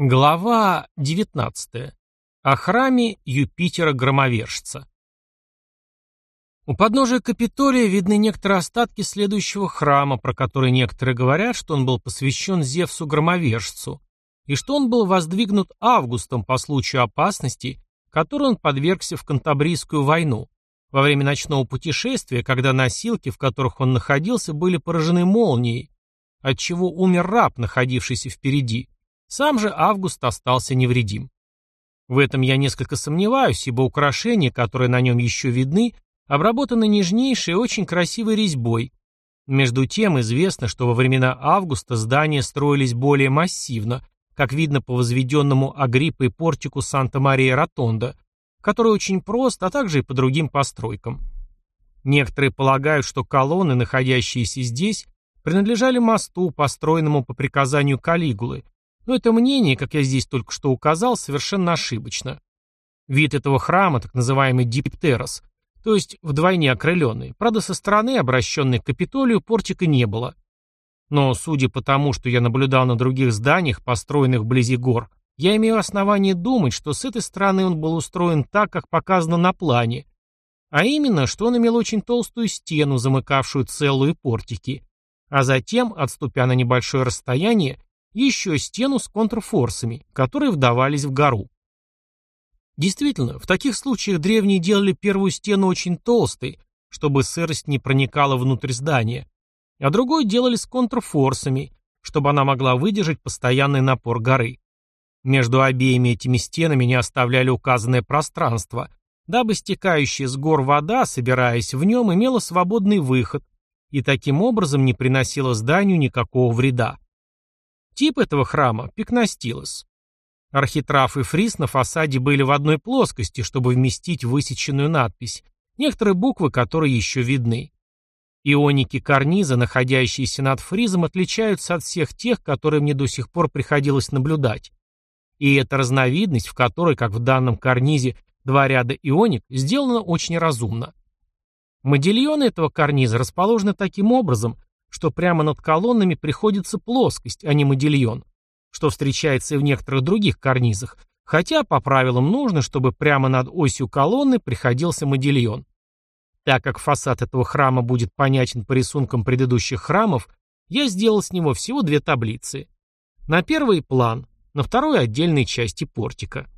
Глава 19. О храме Юпитера-громовержца. У подножия Капитолия видны некоторые остатки следующего храма, про который некоторые говорят, что он был посвящен Зевсу-громовержцу, и что он был воздвигнут Августом по случаю опасности, которой он подвергся в Кантабрийскую войну, во время ночного путешествия, когда носилки, в которых он находился, были поражены молнией, отчего умер раб, находившийся впереди, сам же Август остался невредим. В этом я несколько сомневаюсь, ибо украшения, которые на нем еще видны, обработаны нежнейшей и очень красивой резьбой. Между тем известно, что во времена Августа здания строились более массивно, как видно по возведенному Агриппой портику Санта-Мария-Ротонда, который очень прост, а также и по другим постройкам. Некоторые полагают, что колонны, находящиеся здесь, принадлежали мосту, построенному по приказанию Калигулы, но это мнение, как я здесь только что указал, совершенно ошибочно. Вид этого храма, так называемый диптерос, то есть вдвойне окрыленный, правда со стороны, обращенной к Капитолию, портика не было. Но, судя по тому, что я наблюдал на других зданиях, построенных вблизи гор, я имею основание думать, что с этой стороны он был устроен так, как показано на плане, а именно, что он имел очень толстую стену, замыкавшую целые портики, а затем, отступя на небольшое расстояние, еще стену с контрфорсами, которые вдавались в гору. Действительно, в таких случаях древние делали первую стену очень толстой, чтобы сырость не проникала внутрь здания, а другой делали с контрфорсами, чтобы она могла выдержать постоянный напор горы. Между обеими этими стенами не оставляли указанное пространство, дабы стекающая с гор вода, собираясь в нем, имела свободный выход и таким образом не приносила зданию никакого вреда. Тип этого храма – пикностилос. Архитрав и фриз на фасаде были в одной плоскости, чтобы вместить высеченную надпись, некоторые буквы которые еще видны. Ионики карниза, находящиеся над фризом, отличаются от всех тех, которые мне до сих пор приходилось наблюдать. И эта разновидность, в которой, как в данном карнизе, два ряда ионик, сделана очень разумно. Модильоны этого карниза расположены таким образом, что прямо над колоннами приходится плоскость, а не модильон, что встречается и в некоторых других карнизах, хотя по правилам нужно, чтобы прямо над осью колонны приходился модильон. Так как фасад этого храма будет понятен по рисункам предыдущих храмов, я сделал с него всего две таблицы. На первый план, на второй отдельной части портика.